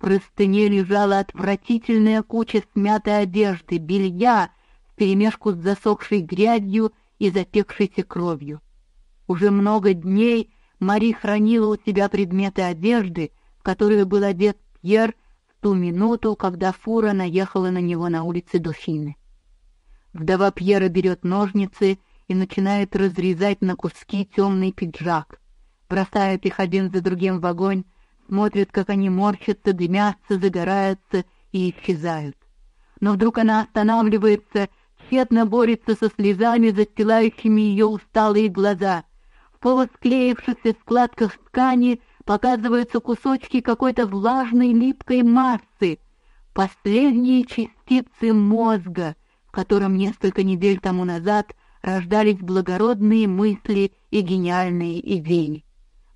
Простыне лежала отвратительная куча смятой одежды, белья, вперемешку с засохшей грязью и запекшейся кровью. Уже много дней Мари хранила у себя предметы одежды, в которые был одет Пьер в ту минуту, когда фура наехала на него на улице Дофины. Вдова Пьера берет ножницы и начинает разрезать на куски темный пиджак, бросает их один за другим в огонь, смотрит, как они морщатся, дымятся, загораются и исчезают. Но вдруг она останавливается, тщетно борется со слезами, застилающими ее усталые глаза. В полусклеившихся складках ткани показываются кусочки какой-то влажной липкой массы, последние частицы мозга, в котором несколько недель тому назад рождались благородные мысли и гениальные идеи.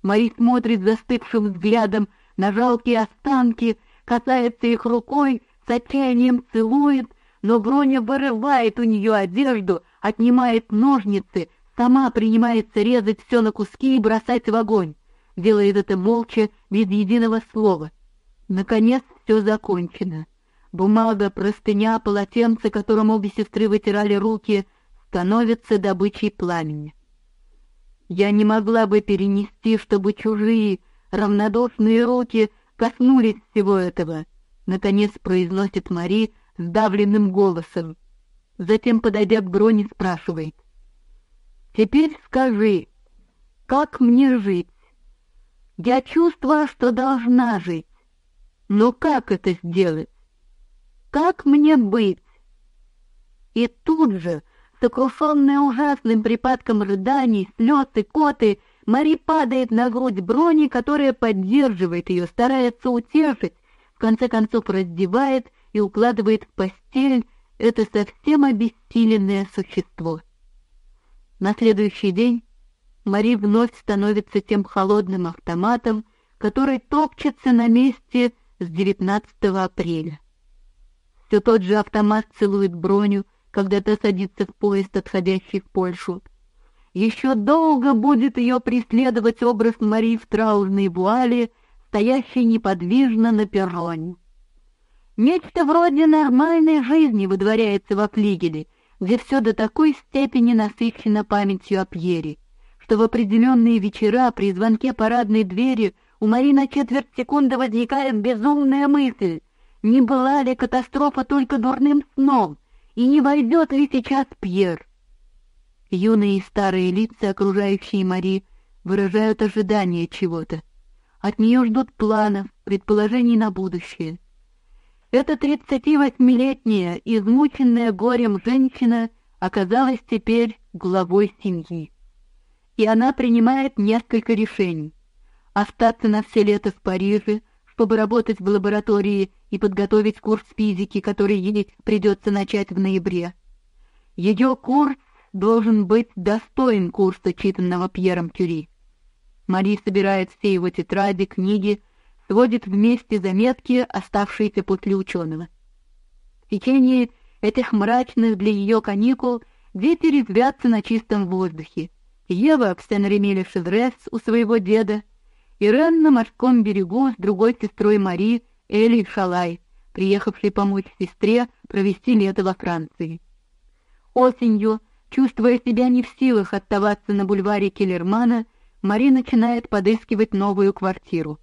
Мари смотрит застывшим взглядом на жалкие останки, касается их рукой, с отчаянием целует, но Броня вырывает у нее одежду, отнимает ножницы, сама принимается резать все на куски и бросать в огонь. Делает это молча, без единого слова. Наконец все закончено. Бумага, простыня, полотенце, которым обе сестры вытирали руки, становятся добычей пламени. Я не могла бы перенести, чтобы чужие, равнодушные руки коснулись всего этого, наконец произносит Мари сдавленным голосом. Затем, подойдя к Броне, спрашивает: "Теперь скажи, как мне жить? Я чувствую, что должна жить. Но как это сделать? Как мне быть?" И тут же Сокрушенная ужасным припадком рыданий, слез и коты, Мари падает на грудь Брони, которая поддерживает ее, старается утешить, в конце концов раздевает и укладывает в постель это совсем обессиленное существо. На следующий день Мари вновь становится тем холодным автоматом, который топчется на месте с 19 апреля. Все тот же автомат целует Броню, когда та садится в поезд, отходящий в Польшу. Еще долго будет ее преследовать образ Марии в траурной вуале, стоящей неподвижно на перроне. Нечто вроде нормальной жизни выдворяется во флигеле, где все до такой степени насыщено памятью о Пьере, что в определенные вечера при звонке парадной двери у Марии на четверть секунды возникает безумная мысль: не была ли катастрофа только дурным сном? И не войдет ли сейчас Пьер. Юные и старые лица, окружающие Мари, выражают ожидание чего-то. От нее ждут планов, предположений на будущее. Эта тридцативосьмилетняя, измученная горем женщина оказалась теперь главой семьи. И она принимает несколько решений: остаться на все лето в Париже, чтобы работать в лаборатории и подготовить курс физики, который ей придется начать в ноябре. Ее курс должен быть достоин курса, читанного Пьером Кюри. Мари собирает все его тетради, книги, сводит вместе заметки, оставшиеся после ученого. В течение этих мрачных для ее каникул дети резвятся на чистом воздухе. Ева в Сен-Ремиле-Шеврес у своего деда, Ирен на морском берегу с другой сестрой Мари Эли Шалай, приехавшей помочь сестре провести лето во Франции. Осенью, чувствуя себя не в силах оставаться на бульваре Келлермана, Мари начинает подыскивать новую квартиру.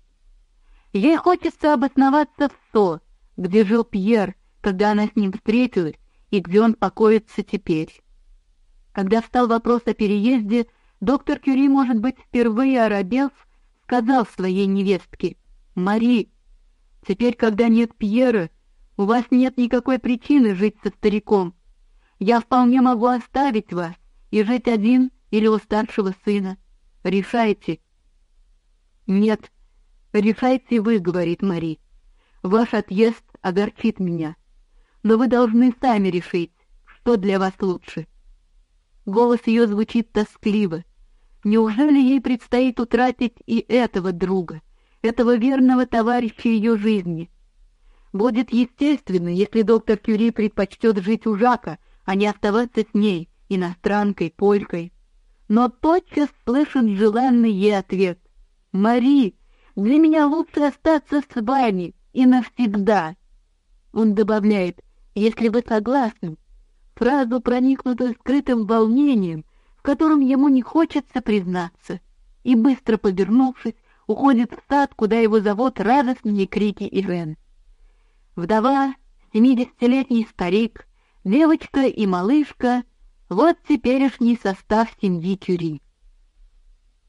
Ей хочется обосноваться в Со, где жил Пьер, когда она с ним встретилась, и где он покоится теперь. Когда встал вопрос о переезде, доктор Кюри, может быть, впервые оробев, сказал своей невестке: "Мари, Теперь, когда нет Пьера, у вас нет никакой причины жить со стариком. Я вполне могу оставить вас и жить один или у старшего сына. Решайте. Нет, решайте вы, говорит Мари. Ваш отъезд огорчит меня, но вы должны сами решить, что для вас лучше. Голос ее звучит тоскливо. Неужели ей предстоит утратить и этого друга? этого верного товарища ее жизни. Будет естественно, если доктор Кюри предпочтет жить у Жака, а не оставаться с ней, иностранкой, полькой. Но тотчас слышит желанный ей ответ. «Мари, для меня лучше остаться с вами. и навсегда. Он добавляет, если вы согласны, фразу, проникнутую скрытым волнением, в котором ему не хочется признаться, и быстро повернувшись, уходит в сад, куда его зовут радостные крики Ирен. Вдова, семидесятилетний старик, девочка и малышка — вот теперешний состав семьи Кюри.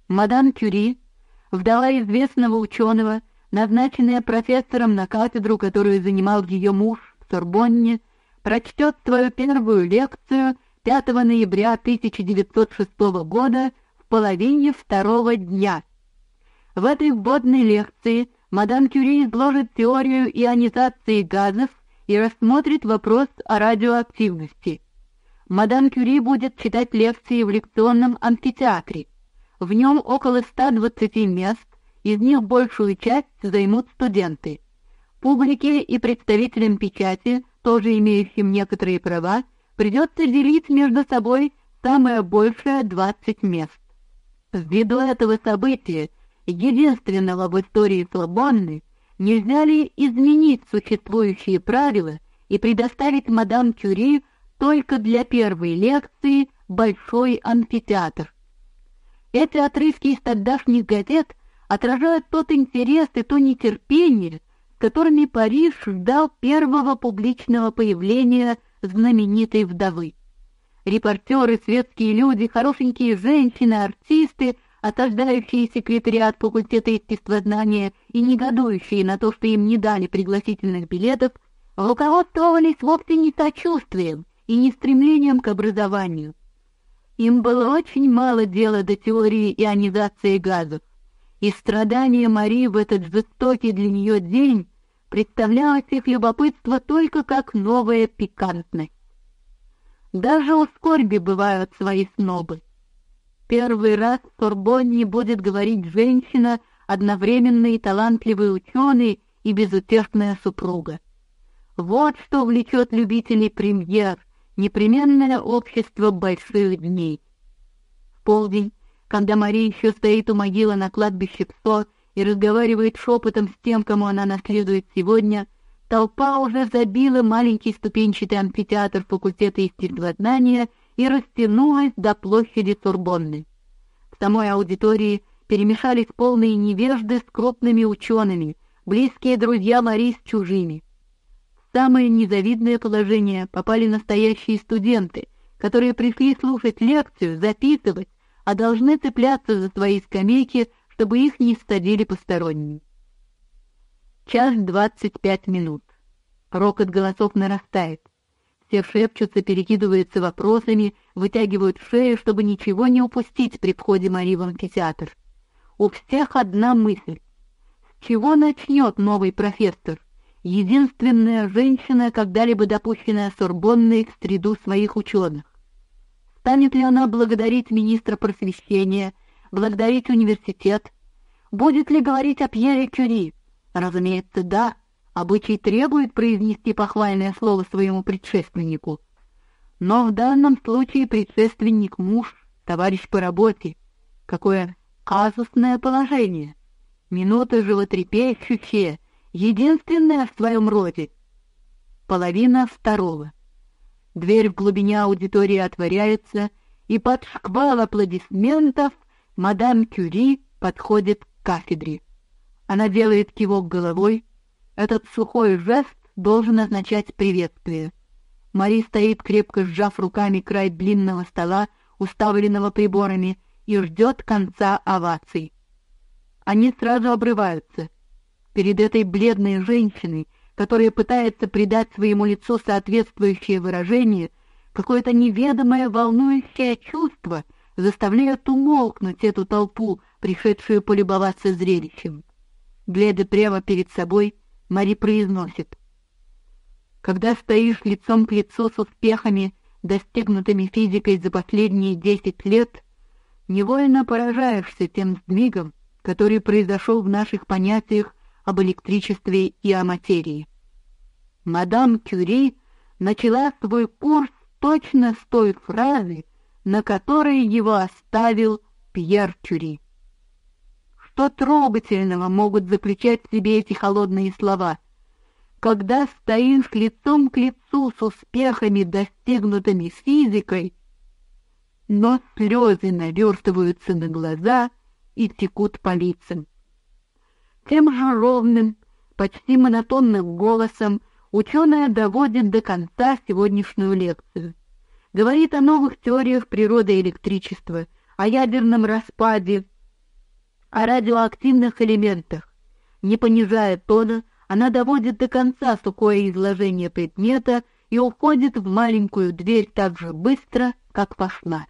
Мадам Кюри, вдова известного ученого, назначенная профессором на кафедру, которую занимал ее муж в Сорбонне, прочтет свою первую лекцию 5 ноября 1906 года в половине второго дня. В этой вводной лекции мадам Кюри изложит теорию ионизации газов и рассмотрит вопрос о радиоактивности. Мадам Кюри будет читать лекции в лекционном амфитеатре. В нем около 120 мест, из них большую часть займут студенты. Публике и представителям печати, тоже имеющим некоторые права, придется делить между собой самое большее 20 мест. Ввиду этого события, единственного в истории Слобонны, нельзя ли изменить существующие правила и предоставить мадам Кюри только для первой лекции большой амфитеатр? Эти отрывки из тогдашних газет отражают тот интерес и то нетерпение, которыми Париж ждал первого публичного появления знаменитой вдовы. Репортеры, светские люди, хорошенькие женщины, артисты, осаждающие секретариат факультета естествознания и негодующие на то, что им не дали пригласительных билетов, руководствовались вовсе не сочувствием и не стремлением к образованию. Им было очень мало дела до теории ионизации газов, и страдания Марии в этот жестокий для нее день представлялось их любопытство только как новая пикантность. Даже у скорби бывают свои снобы. Первый раз в Сорбонне будет говорить женщина, одновременно и талантливый ученый, и безутешная супруга. Вот что влечет любителей премьер — непременное общество больших дней. В полдень, когда Мария еще стоит у могилы на кладбище Псо и разговаривает шепотом с тем, кому она наследует сегодня, толпа уже забила маленький ступенчатый амфитеатр факультета естествознания и растянулась до площади Турбонны. В самой аудитории перемешались полные невежды с крупными учеными, близкие друзья Марии с чужими самое незавидное положение попали настоящие студенты, которые пришли слушать лекцию, записывать, а должны цепляться за свои скамейки, чтобы их не стадили посторонние. Час двадцать пять минут. Рокот голосов нарастает. Все шепчутся, перекидываются вопросами, вытягивают шею, чтобы ничего не упустить при входе Марии в амфитеатр. У всех одна мысль: с чего начнет новый профессор? единственная женщина, когда-либо допущенная Сорбонной в среду своих ученых. Станет ли она благодарить министра просвещения, благодарить университет? Будет ли говорить о Пьере Кюри? Разумеется, да. Обычай требует произнести похвальное слово своему предшественнику. Но в данном случае предшественник муж, товарищ по работе. Какое казусное положение. Минута животрепещущая, единственная в своем роде. Половина второго. Дверь в глубине аудитории отворяется, и под шквал аплодисментов мадам Кюри подходит к кафедре. Она делает кивок головой. Этот сухой жест должен означать приветствие. Мари стоит крепко сжав руками край длинного стола, уставленного приборами, и ждет конца оваций. Они сразу обрываются перед этой бледной женщиной, которая пытается придать своему лицу соответствующее выражение, какое-то неведомое волнующее чувство заставляет умолкнуть эту толпу, пришедшую полюбоваться зрелищем. Глядя прямо перед собой, Мари произносит: "Когда стоишь лицом к лицу с успехами, достигнутыми физикой за последние десять лет, невольно поражаешься тем сдвигом, который произошел в наших понятиях об электричестве и о материи. Мадам Кюри начала свой курс точно с той фразы, на которой его оставил Пьер Кюри. Что трогательного могут заключать в себе эти холодные слова? когда стоишь лицом к лицу с успехами, достигнутыми физикой, но слезы навертываются на глаза и текут по лицам. Тем же ровным, почти монотонным голосом ученая доводит до конца сегодняшнюю лекцию. Говорит о новых теориях природы электричества, о ядерном распаде, о радиоактивных элементах. Не понижая тона, она доводит до конца сухое изложение предмета и уходит в маленькую дверь так же быстро, как вошла.